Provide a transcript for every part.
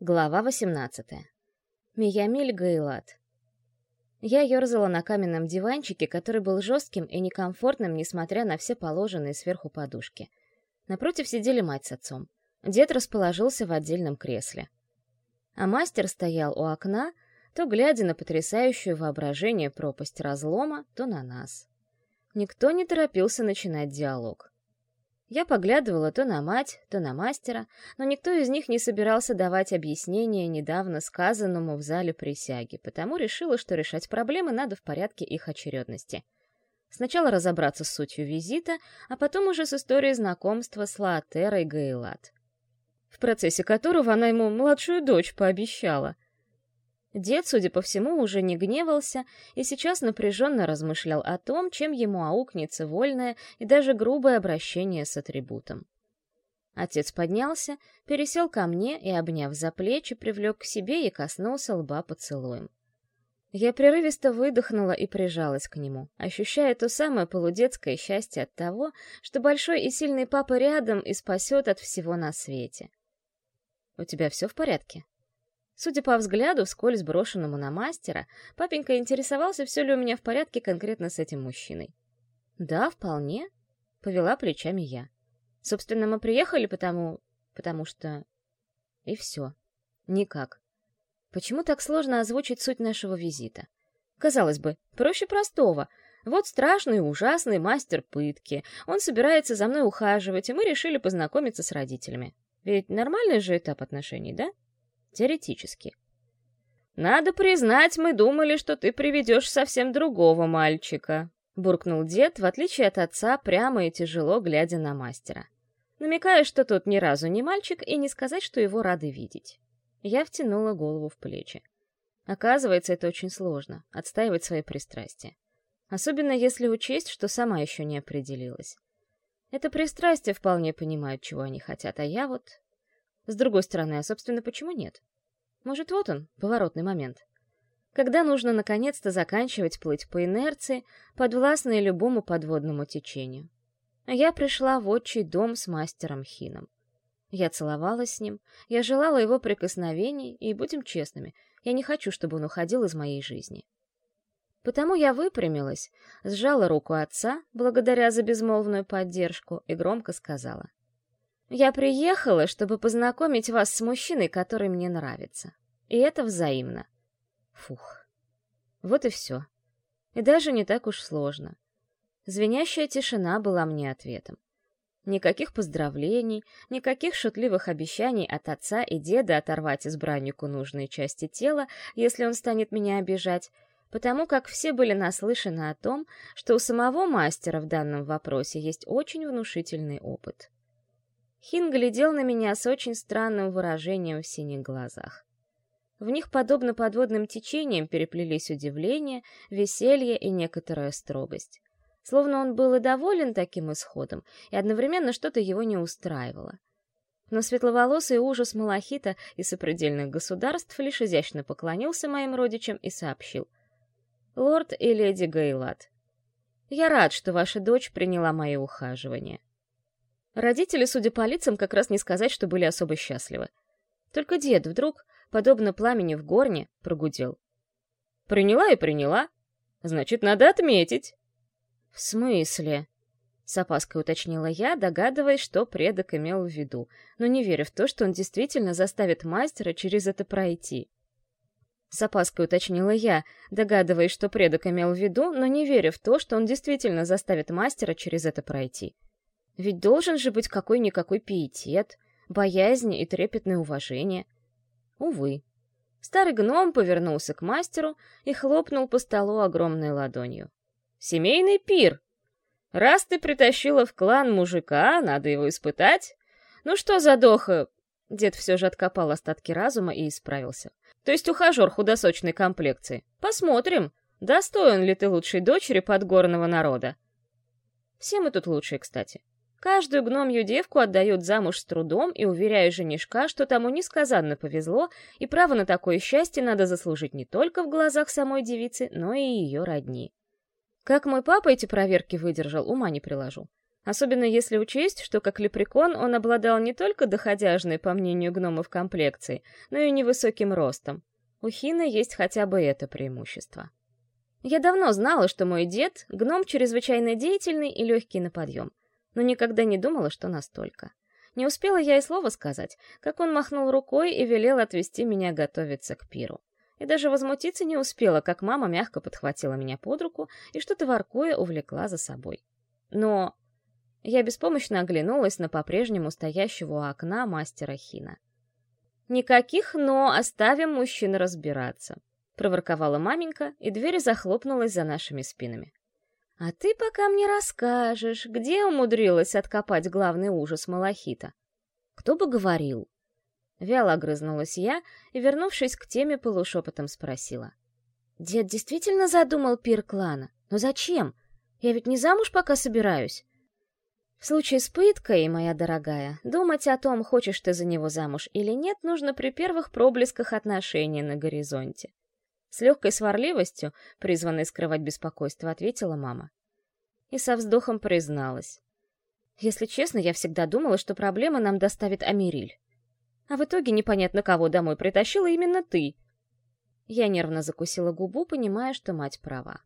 Глава 18. Миямиль Гайлат. Я ерзала на каменном диванчике, который был жестким и некомфортным, несмотря на все положенные сверху подушки. Напротив сидели мать с отцом. Дед расположился в отдельном кресле. А мастер стоял у окна, то глядя на потрясающую воображение пропасть разлома, то на нас. Никто не торопился начинать диалог. Я поглядывала то на мать, то на мастера, но никто из них не собирался давать объяснение недавно сказанному в зале присяги, потому решила, что решать проблемы надо в порядке их очередности. Сначала разобраться с сутью визита, а потом уже с историей знакомства с Лаатерой Гейлат, в процессе которого она ему младшую дочь пообещала — Дед, судя по всему, уже не гневался и сейчас напряженно размышлял о том, чем ему аукнется вольное и даже грубое обращение с атрибутом. Отец поднялся, пересел ко мне и, обняв за плечи, привлек к себе и коснулся лба поцелуем. Я прерывисто выдохнула и прижалась к нему, ощущая то самое полудетское счастье от того, что большой и сильный папа рядом и спасет от всего на свете. «У тебя все в порядке?» Судя по взгляду, вскользь брошенному на мастера, папенька интересовался, все ли у меня в порядке конкретно с этим мужчиной. «Да, вполне», — повела плечами я. «Собственно, мы приехали потому... потому что...» И все. Никак. Почему так сложно озвучить суть нашего визита? Казалось бы, проще простого. Вот страшный ужасный мастер пытки. Он собирается за мной ухаживать, и мы решили познакомиться с родителями. Ведь нормальный же этап отношений, да? Теоретически. «Надо признать, мы думали, что ты приведешь совсем другого мальчика», — буркнул дед, в отличие от отца, прямо и тяжело глядя на мастера. Намекая, что тот ни разу не мальчик, и не сказать, что его рады видеть. Я втянула голову в плечи. Оказывается, это очень сложно — отстаивать свои пристрастия. Особенно если учесть, что сама еще не определилась. Это пристрастие вполне понимают, чего они хотят, а я вот с другой стороны, а, собственно, почему нет? Может, вот он, поворотный момент. Когда нужно наконец-то заканчивать плыть по инерции, подвластной любому подводному течению. Я пришла в отчий дом с мастером Хином. Я целовалась с ним, я желала его прикосновений, и, будем честными, я не хочу, чтобы он уходил из моей жизни. Потому я выпрямилась, сжала руку отца, благодаря за безмолвную поддержку, и громко сказала. Я приехала, чтобы познакомить вас с мужчиной, который мне нравится. И это взаимно. Фух. Вот и все. И даже не так уж сложно. Звенящая тишина была мне ответом. Никаких поздравлений, никаких шутливых обещаний от отца и деда оторвать избраннику нужные части тела, если он станет меня обижать, потому как все были наслышаны о том, что у самого мастера в данном вопросе есть очень внушительный опыт. Хин глядел на меня с очень странным выражением в синих глазах. В них, подобно подводным течениям, переплелись удивление, веселье и некоторая строгость. Словно он был и доволен таким исходом, и одновременно что-то его не устраивало. Но светловолосый ужас Малахита и сопредельных государств лишь изящно поклонился моим родичам и сообщил. «Лорд и леди Гейлат, я рад, что ваша дочь приняла мои ухаживания. Родители, судя по лицам, как раз не сказать, что были особо счастливы. Только дед вдруг, подобно пламени в горне, прогудел. «Приняла и приняла. Значит, надо отметить». «В смысле?» — с опаской уточнила я, догадываясь, что предок имел в виду, но не веря в то, что он действительно заставит мастера через это пройти. С опаской уточнила я, догадываясь, что предок имел в виду, но не веря в то, что он действительно заставит мастера через это пройти. Ведь должен же быть какой-никакой пиетет, боязнь и трепетное уважение. Увы. Старый гном повернулся к мастеру и хлопнул по столу огромной ладонью. «Семейный пир! Раз ты притащила в клан мужика, надо его испытать. Ну что за доха?» Дед все же откопал остатки разума и исправился. «То есть ухажер худосочной комплекции. Посмотрим, достоин ли ты лучшей дочери подгорного народа. Все мы тут лучшие, кстати. Каждую гномью девку отдают замуж с трудом и уверяю женишка, что тому несказанно повезло, и право на такое счастье надо заслужить не только в глазах самой девицы, но и ее родни. Как мой папа эти проверки выдержал, ума не приложу. Особенно если учесть, что как лепрекон он обладал не только доходяжной, по мнению гномов, комплекцией, но и невысоким ростом. У Хина есть хотя бы это преимущество. Я давно знала, что мой дед — гном чрезвычайно деятельный и легкий на подъем, но никогда не думала, что настолько. Не успела я и слова сказать, как он махнул рукой и велел отвести меня готовиться к пиру. И даже возмутиться не успела, как мама мягко подхватила меня под руку и что-то воркуя увлекла за собой. Но я беспомощно оглянулась на по-прежнему стоящего у окна мастера Хина. «Никаких «но», оставим мужчин разбираться», — проворковала маменька, и дверь захлопнулась за нашими спинами. «А ты пока мне расскажешь, где умудрилась откопать главный ужас Малахита?» «Кто бы говорил?» Вяло огрызнулась я и, вернувшись к теме, полушепотом спросила. «Дед действительно задумал пир клана? Но зачем? Я ведь не замуж пока собираюсь. В случае с пыткой, моя дорогая, думать о том, хочешь ты за него замуж или нет, нужно при первых проблесках отношений на горизонте. С легкой сварливостью, призванной скрывать беспокойство, ответила мама. И со вздохом призналась. Если честно, я всегда думала, что проблема нам доставит Амириль. А в итоге непонятно кого домой притащила именно ты. Я нервно закусила губу, понимая, что мать права.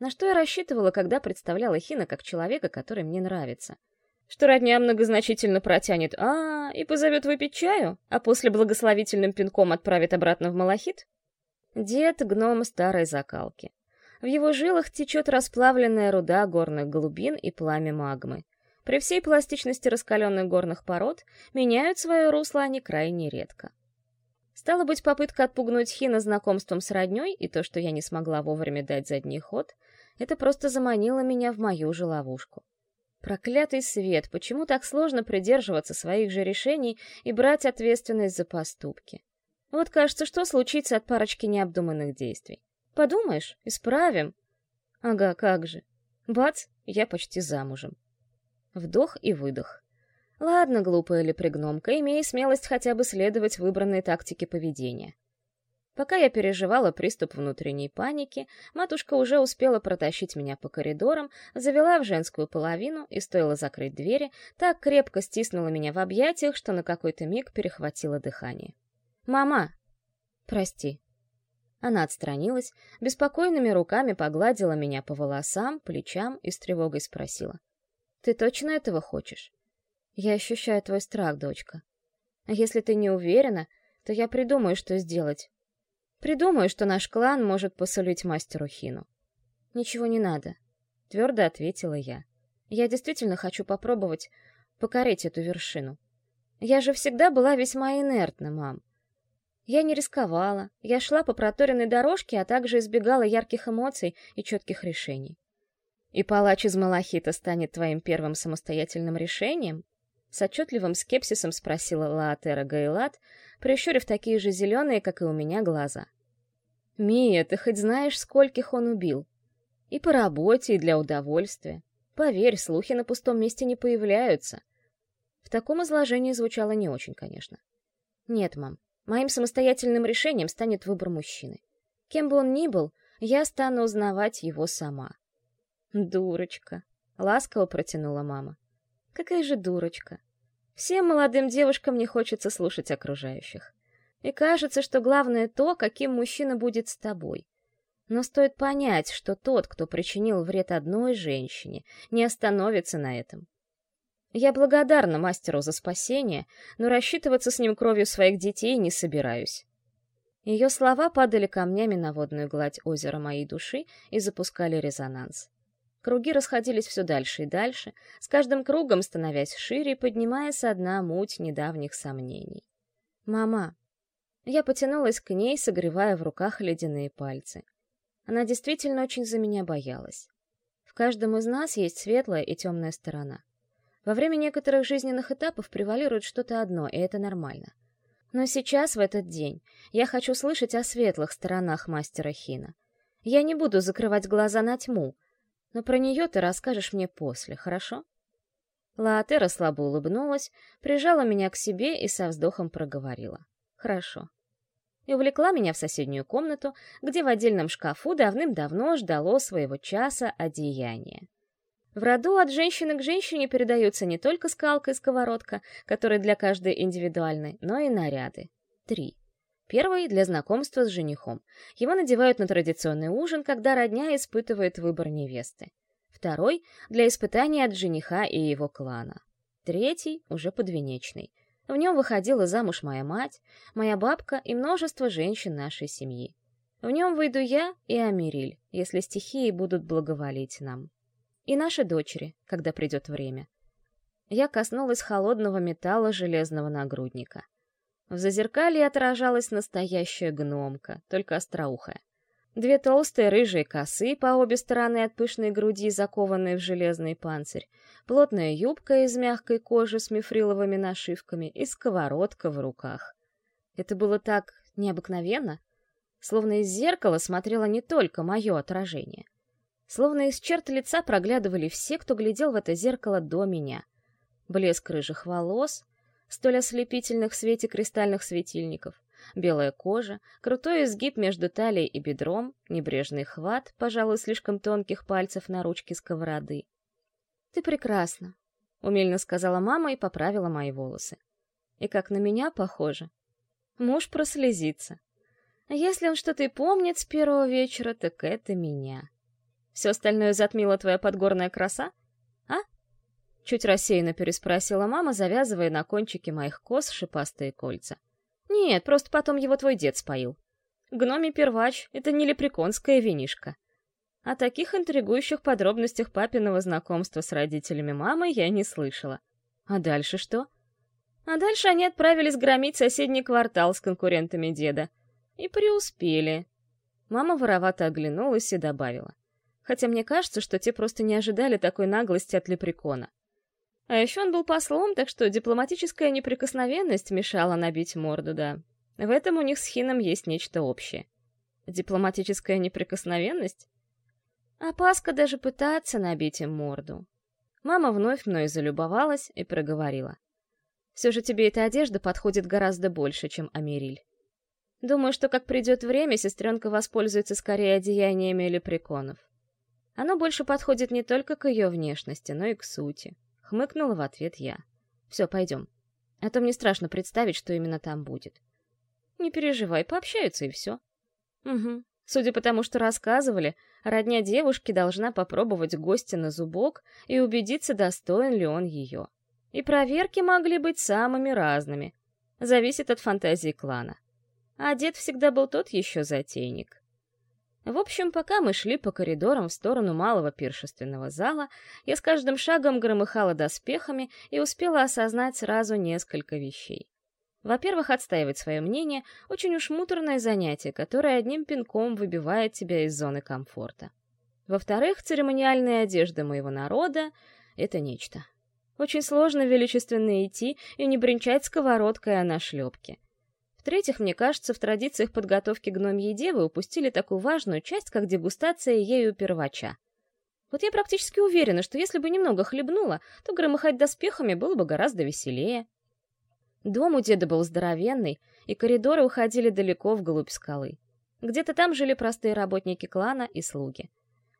На что я рассчитывала, когда представляла Хина как человека, который мне нравится? Что родня многозначительно протянет а, и позовет выпить чаю, а после благословительным пинком отправит обратно в Малахит? Дед — гном старой закалки. В его жилах течет расплавленная руда горных глубин и пламя магмы. При всей пластичности раскаленных горных пород меняют свое русло они крайне редко. Стало быть, попытка отпугнуть Хина знакомством с роднёй и то, что я не смогла вовремя дать задний ход, это просто заманило меня в мою же ловушку. Проклятый свет, почему так сложно придерживаться своих же решений и брать ответственность за поступки? Вот кажется, что случится от парочки необдуманных действий. Подумаешь, исправим. Ага, как же. Бац, я почти замужем. Вдох и выдох. Ладно, глупая лепрегномка, имей смелость хотя бы следовать выбранной тактике поведения. Пока я переживала приступ внутренней паники, матушка уже успела протащить меня по коридорам, завела в женскую половину и, стоило закрыть двери, так крепко стиснула меня в объятиях, что на какой-то миг перехватило дыхание. «Мама!» «Прости». Она отстранилась, беспокойными руками погладила меня по волосам, плечам и с тревогой спросила. «Ты точно этого хочешь?» Я ощущаю твой страх, дочка. А если ты не уверена, то я придумаю, что сделать. Придумаю, что наш клан может посолить мастеру Хину. Ничего не надо, твердо ответила я. Я действительно хочу попробовать покорить эту вершину. Я же всегда была весьма инертна, мам. Я не рисковала, я шла по проторенной дорожке, а также избегала ярких эмоций и четких решений. И палач из Малахита станет твоим первым самостоятельным решением? С отчетливым скепсисом спросила Лаатера Гайлат, прищурив такие же зеленые, как и у меня, глаза. «Мия, ты хоть знаешь, скольких он убил? И по работе, и для удовольствия. Поверь, слухи на пустом месте не появляются». В таком изложении звучало не очень, конечно. «Нет, мам, моим самостоятельным решением станет выбор мужчины. Кем бы он ни был, я стану узнавать его сама». «Дурочка», — ласково протянула мама. Какая же дурочка. Всем молодым девушкам не хочется слушать окружающих. И кажется, что главное то, каким мужчина будет с тобой. Но стоит понять, что тот, кто причинил вред одной женщине, не остановится на этом. Я благодарна мастеру за спасение, но рассчитываться с ним кровью своих детей не собираюсь. Ее слова падали камнями на водную гладь озера моей души и запускали резонанс. Круги расходились все дальше и дальше, с каждым кругом становясь шире и поднимая со дна муть недавних сомнений. «Мама!» Я потянулась к ней, согревая в руках ледяные пальцы. Она действительно очень за меня боялась. В каждом из нас есть светлая и темная сторона. Во время некоторых жизненных этапов превалирует что-то одно, и это нормально. Но сейчас, в этот день, я хочу слышать о светлых сторонах мастера Хина. Я не буду закрывать глаза на тьму, но про нее ты расскажешь мне после, хорошо?» Лаатера слабо улыбнулась, прижала меня к себе и со вздохом проговорила. «Хорошо». И увлекла меня в соседнюю комнату, где в отдельном шкафу давным-давно ждало своего часа одеяние. В роду от женщины к женщине передаются не только скалка и сковородка, которые для каждой индивидуальны, но и наряды. Три. Первый — для знакомства с женихом. Его надевают на традиционный ужин, когда родня испытывает выбор невесты. Второй — для испытания от жениха и его клана. Третий — уже подвенечный. В нем выходила замуж моя мать, моя бабка и множество женщин нашей семьи. В нем выйду я и Амириль, если стихии будут благоволить нам и наши дочери, когда придет время. Я коснулась холодного металла железного нагрудника. В зазеркалье отражалась настоящая гномка, только остроухая. Две толстые рыжие косы по обе стороны от пышной груди, закованные в железный панцирь, плотная юбка из мягкой кожи с мифриловыми нашивками и сковородка в руках. Это было так необыкновенно, словно из зеркала смотрело не только мое отражение — Словно из черт лица проглядывали все, кто глядел в это зеркало до меня. Блеск рыжих волос, столь ослепительных в свете кристальных светильников, белая кожа, крутой изгиб между талией и бедром, небрежный хват, пожалуй, слишком тонких пальцев на ручке сковороды. «Ты прекрасна», — умельно сказала мама и поправила мои волосы. «И как на меня похоже. Муж прослезится. Если он что-то и помнит с первого вечера, так это меня». Все остальное затмила твоя подгорная краса? А? Чуть рассеянно переспросила мама, завязывая на кончике моих кос шипастые кольца. Нет, просто потом его твой дед споил. Гноми первач — это не лепреконская винишка. О таких интригующих подробностях папиного знакомства с родителями мамы я не слышала. А дальше что? А дальше они отправились громить соседний квартал с конкурентами деда. И преуспели. Мама воровато оглянулась и добавила хотя мне кажется, что те просто не ожидали такой наглости от лепрекона. А еще он был послом, так что дипломатическая неприкосновенность мешала набить морду, да. В этом у них с Хином есть нечто общее. Дипломатическая неприкосновенность? Опаска даже пытаться набить им морду. Мама вновь мной залюбовалась и проговорила. «Все же тебе эта одежда подходит гораздо больше, чем Америль. Думаю, что как придет время, сестренка воспользуется скорее одеяниями лепреконов. Оно больше подходит не только к ее внешности, но и к сути. Хмыкнула в ответ я. Все, пойдем. А то мне страшно представить, что именно там будет. Не переживай, пообщаются и все. Угу. Судя по тому, что рассказывали, родня девушки должна попробовать гостя на зубок и убедиться, достоин ли он ее. И проверки могли быть самыми разными. Зависит от фантазии клана. А дед всегда был тот еще затейник. В общем, пока мы шли по коридорам в сторону малого пиршественного зала, я с каждым шагом громыхала доспехами и успела осознать сразу несколько вещей. Во-первых, отстаивать свое мнение — очень уж муторное занятие, которое одним пинком выбивает тебя из зоны комфорта. Во-вторых, церемониальная одежда моего народа — это нечто. Очень сложно величественно идти и не бренчать сковородкой о нашлепке — в-третьих, мне кажется, в традициях подготовки гномьей девы упустили такую важную часть, как дегустация ею первача. Вот я практически уверена, что если бы немного хлебнула, то громыхать доспехами было бы гораздо веселее. Дом у деда был здоровенный, и коридоры уходили далеко вглубь скалы. Где-то там жили простые работники клана и слуги.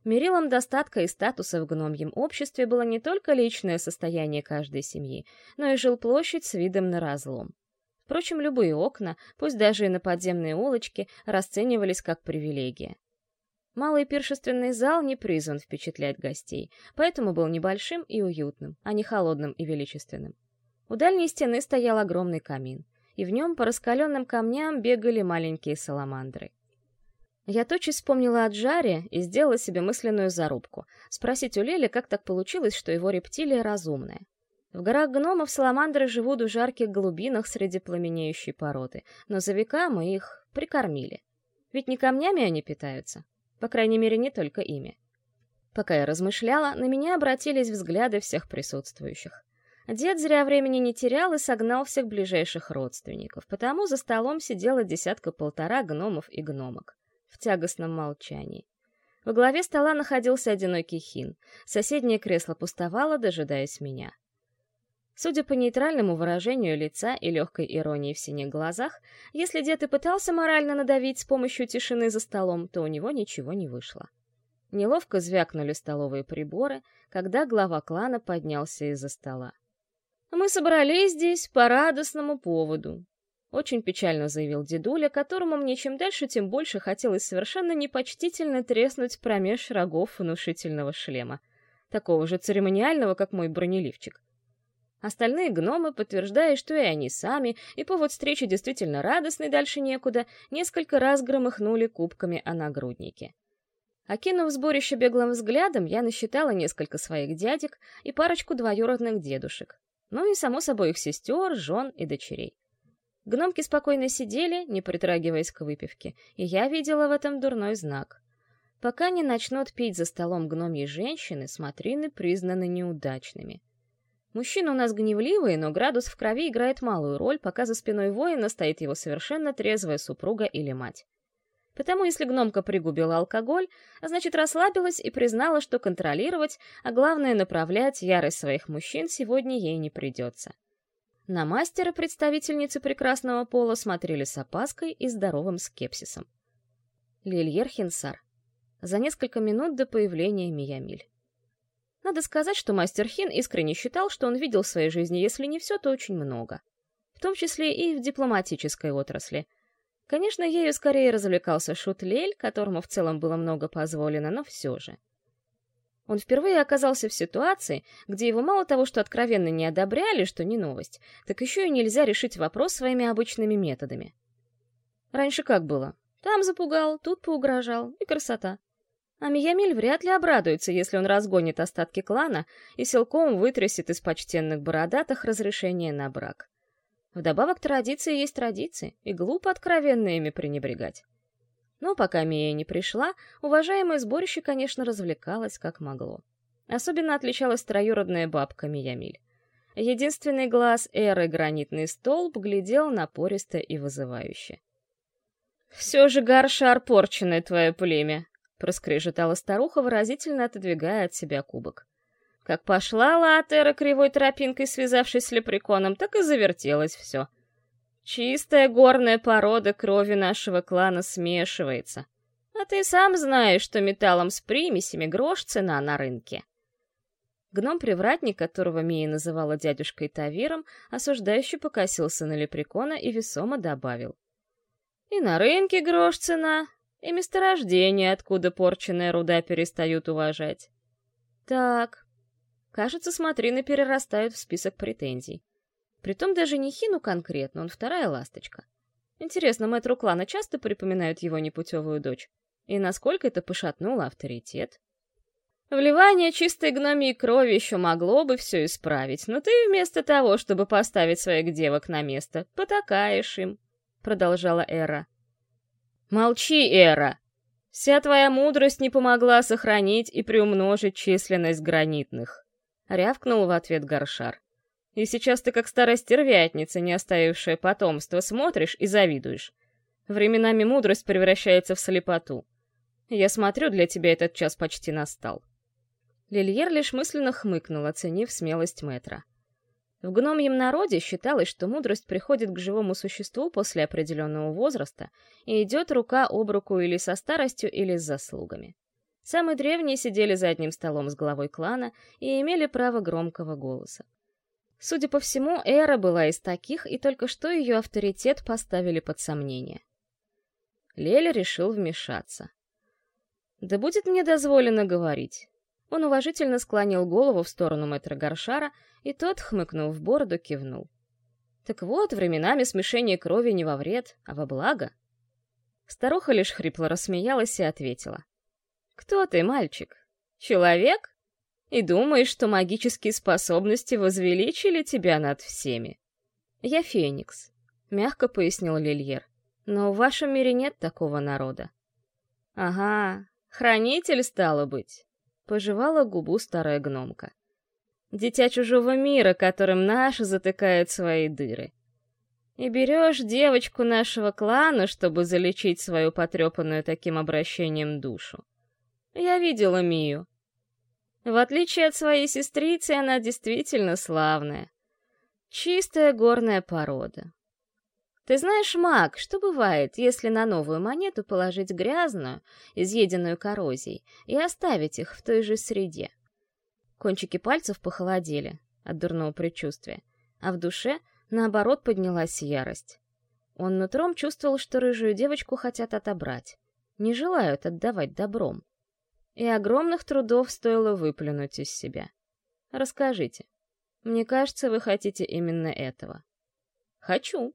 Мерилом достатка и статуса в гномьем обществе было не только личное состояние каждой семьи, но и жилплощадь с видом на разлом. Впрочем, любые окна, пусть даже и на подземные улочки, расценивались как привилегия. Малый пиршественный зал не призван впечатлять гостей, поэтому был небольшим и уютным, а не холодным и величественным. У дальней стены стоял огромный камин, и в нем по раскаленным камням бегали маленькие саламандры. Я тотчас вспомнила о Джаре и сделала себе мысленную зарубку — спросить у Лели, как так получилось, что его рептилия разумная. В горах гномов саламандры живут в жарких глубинах среди пламенеющей породы, но за века мы их прикормили. Ведь не камнями они питаются, по крайней мере, не только ими. Пока я размышляла, на меня обратились взгляды всех присутствующих. Дед зря времени не терял и согнал всех ближайших родственников, потому за столом сидела десятка-полтора гномов и гномок в тягостном молчании. Во главе стола находился одинокий хин. Соседнее кресло пустовало, дожидаясь меня. Судя по нейтральному выражению лица и легкой иронии в синих глазах, если дед и пытался морально надавить с помощью тишины за столом, то у него ничего не вышло. Неловко звякнули столовые приборы, когда глава клана поднялся из-за стола. «Мы собрались здесь по радостному поводу», — очень печально заявил дедуля, которому мне чем дальше, тем больше хотелось совершенно непочтительно треснуть промеж рогов внушительного шлема, такого же церемониального, как мой бронеливчик. Остальные гномы, подтверждая, что и они сами, и повод встречи действительно радостный, дальше некуда, несколько раз громыхнули кубками о нагруднике. Окинув сборище беглым взглядом, я насчитала несколько своих дядек и парочку двоюродных дедушек. Ну и, само собой, их сестер, жен и дочерей. Гномки спокойно сидели, не притрагиваясь к выпивке, и я видела в этом дурной знак. Пока не начнут пить за столом гномьи женщины, смотрины признаны неудачными. Мужчины у нас гневливые, но градус в крови играет малую роль, пока за спиной воина стоит его совершенно трезвая супруга или мать. Потому если гномка пригубила алкоголь, а значит расслабилась и признала, что контролировать, а главное направлять ярость своих мужчин сегодня ей не придется. На мастера представительницы прекрасного пола смотрели с опаской и здоровым скепсисом. Лильер Хинсар. За несколько минут до появления Миямиль. Надо сказать, что мастер Хин искренне считал, что он видел в своей жизни, если не все, то очень много. В том числе и в дипломатической отрасли — Конечно, ею скорее развлекался Шут Лель, которому в целом было много позволено, но все же. Он впервые оказался в ситуации, где его мало того, что откровенно не одобряли, что не новость, так еще и нельзя решить вопрос своими обычными методами. Раньше как было? Там запугал, тут поугрожал, и красота. А Миямиль вряд ли обрадуется, если он разгонит остатки клана и силком вытрясет из почтенных бородатых разрешение на брак. Вдобавок традиции есть традиции, и глупо откровенно ими пренебрегать. Но пока Мия не пришла, уважаемое сборище, конечно, развлекалось как могло. Особенно отличалась троюродная бабка Миямиль. Единственный глаз Эры гранитный столб глядел напористо и вызывающе. «Все же, Гаршар, порченное твое племя!» — проскрежетала старуха, выразительно отодвигая от себя кубок. Как пошла Латера кривой тропинкой, связавшись с лепреконом, так и завертелось все. Чистая горная порода крови нашего клана смешивается. А ты сам знаешь, что металлом с примесями грош цена на рынке. Гном-привратник, которого Мия называла дядюшкой Тавиром, осуждающе покосился на лепрекона и весомо добавил. И на рынке грош цена, и месторождение, откуда порченная руда перестают уважать. Так, Кажется, смотрины перерастают в список претензий. Притом даже не Хину конкретно, он вторая ласточка. Интересно, мэтру клана часто припоминают его непутевую дочь? И насколько это пошатнуло авторитет? Вливание чистой гномии крови еще могло бы все исправить, но ты вместо того, чтобы поставить своих девок на место, потакаешь им, — продолжала Эра. Молчи, Эра! Вся твоя мудрость не помогла сохранить и приумножить численность гранитных. — рявкнул в ответ Горшар. «И сейчас ты как старая стервятница, не оставившая потомства, смотришь и завидуешь. Временами мудрость превращается в слепоту. Я смотрю, для тебя этот час почти настал». Лильер лишь мысленно хмыкнул, оценив смелость Мэтра. В гномьем народе считалось, что мудрость приходит к живому существу после определенного возраста и идет рука об руку или со старостью, или с заслугами. Самые древние сидели за одним столом с главой клана и имели право громкого голоса. Судя по всему, Эра была из таких, и только что ее авторитет поставили под сомнение. Леля решил вмешаться. «Да будет мне дозволено говорить». Он уважительно склонил голову в сторону мэтра Горшара, и тот, хмыкнув в бороду, кивнул. «Так вот, временами смешение крови не во вред, а во благо». Старуха лишь хрипло рассмеялась и ответила. Кто ты, мальчик? Человек? И думаешь, что магические способности возвеличили тебя над всеми? Я Феникс, мягко пояснил Лильер. Но в вашем мире нет такого народа. Ага, хранитель стало быть. Пожевала губу старая гномка. Дитя чужого мира, которым наш затыкает свои дыры. И берешь девочку нашего клана, чтобы залечить свою потрепанную таким обращением душу. Я видела Мию. В отличие от своей сестрицы, она действительно славная. Чистая горная порода. Ты знаешь, маг, что бывает, если на новую монету положить грязную, изъеденную коррозией, и оставить их в той же среде? Кончики пальцев похолодели от дурного предчувствия, а в душе, наоборот, поднялась ярость. Он нутром чувствовал, что рыжую девочку хотят отобрать, не желают отдавать добром. И огромных трудов стоило выплюнуть из себя. Расскажите. Мне кажется, вы хотите именно этого. Хочу,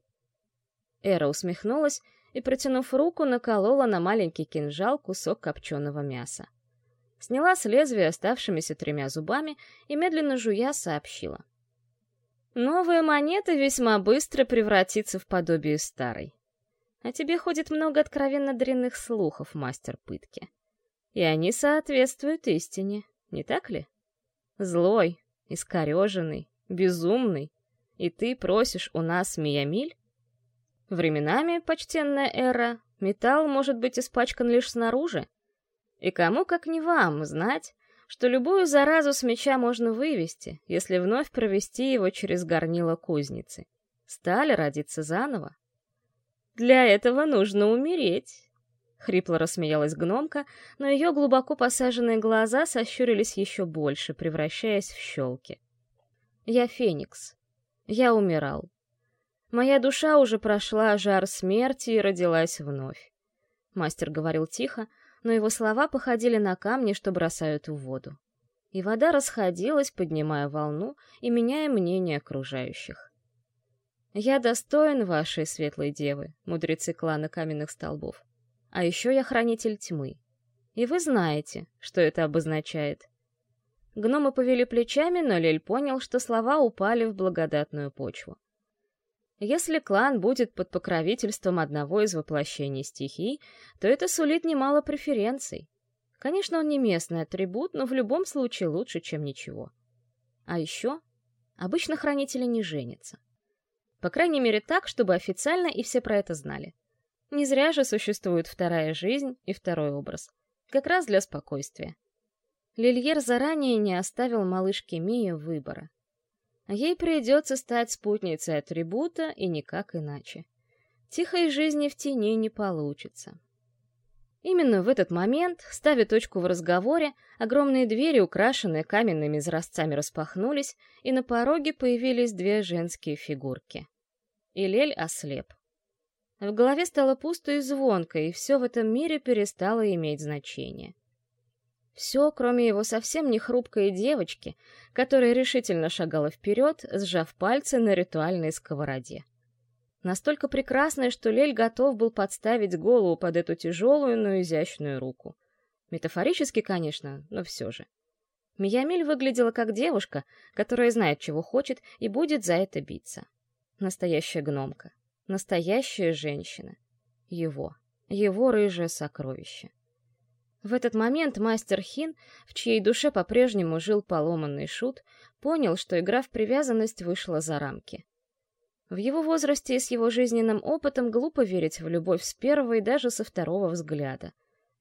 Эра усмехнулась и, протянув руку, наколола на маленький кинжал кусок копченого мяса. Сняла с лезвия оставшимися тремя зубами и, медленно жуя, сообщила. «Новая монета весьма быстро превратится в подобие старой. А тебе ходит много откровенно дрянных слухов, мастер пытки. И они соответствуют истине, не так ли? Злой, искореженный, безумный. И ты просишь у нас Миямиль? Временами, почтенная эра, металл может быть испачкан лишь снаружи. И кому, как не вам, знать, что любую заразу с меча можно вывести, если вновь провести его через горнило кузницы. Сталь родится заново. Для этого нужно умереть. Хрипло рассмеялась гномка, но ее глубоко посаженные глаза сощурились еще больше, превращаясь в щелки. Я феникс. Я умирал. Моя душа уже прошла жар смерти и родилась вновь. Мастер говорил тихо, но его слова походили на камни, что бросают в воду. И вода расходилась, поднимая волну и меняя мнение окружающих. «Я достоин вашей светлой девы, мудрецы клана каменных столбов. А еще я хранитель тьмы. И вы знаете, что это обозначает». Гномы повели плечами, но Лель понял, что слова упали в благодатную почву. Если клан будет под покровительством одного из воплощений стихий, то это сулит немало преференций. Конечно, он не местный атрибут, но в любом случае лучше, чем ничего. А еще, обычно хранители не женятся. По крайней мере так, чтобы официально и все про это знали. Не зря же существует вторая жизнь и второй образ. Как раз для спокойствия. Лильер заранее не оставил малышке Мии выбора. Ей придется стать спутницей атрибута и никак иначе. Тихой жизни в тени не получится. Именно в этот момент, ставя точку в разговоре, огромные двери, украшенные каменными изразцами, распахнулись, и на пороге появились две женские фигурки. Илель ослеп. В голове стало пусто и звонко, и все в этом мире перестало иметь значение. Все, кроме его совсем не хрупкой девочки, которая решительно шагала вперед, сжав пальцы на ритуальной сковороде. Настолько прекрасная, что Лель готов был подставить голову под эту тяжелую, но изящную руку. Метафорически, конечно, но все же. Миямиль выглядела как девушка, которая знает, чего хочет, и будет за это биться. Настоящая гномка. Настоящая женщина. Его. Его рыжее сокровище. В этот момент мастер Хин, в чьей душе по-прежнему жил поломанный шут, понял, что игра в привязанность вышла за рамки. В его возрасте и с его жизненным опытом глупо верить в любовь с первого и даже со второго взгляда.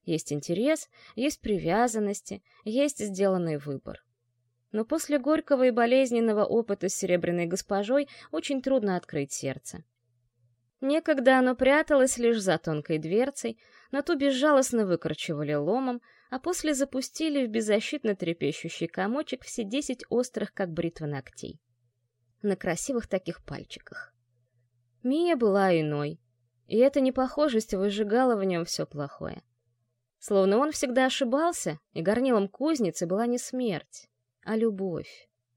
Есть интерес, есть привязанности, есть сделанный выбор. Но после горького и болезненного опыта с серебряной госпожой очень трудно открыть сердце. Некогда оно пряталось лишь за тонкой дверцей, но ту безжалостно выкорчевали ломом, а после запустили в беззащитно трепещущий комочек все десять острых, как бритва ногтей. На красивых таких пальчиках. Мия была иной, и эта непохожесть выжигала в нем все плохое. Словно он всегда ошибался, и горнилом кузницы была не смерть, а любовь.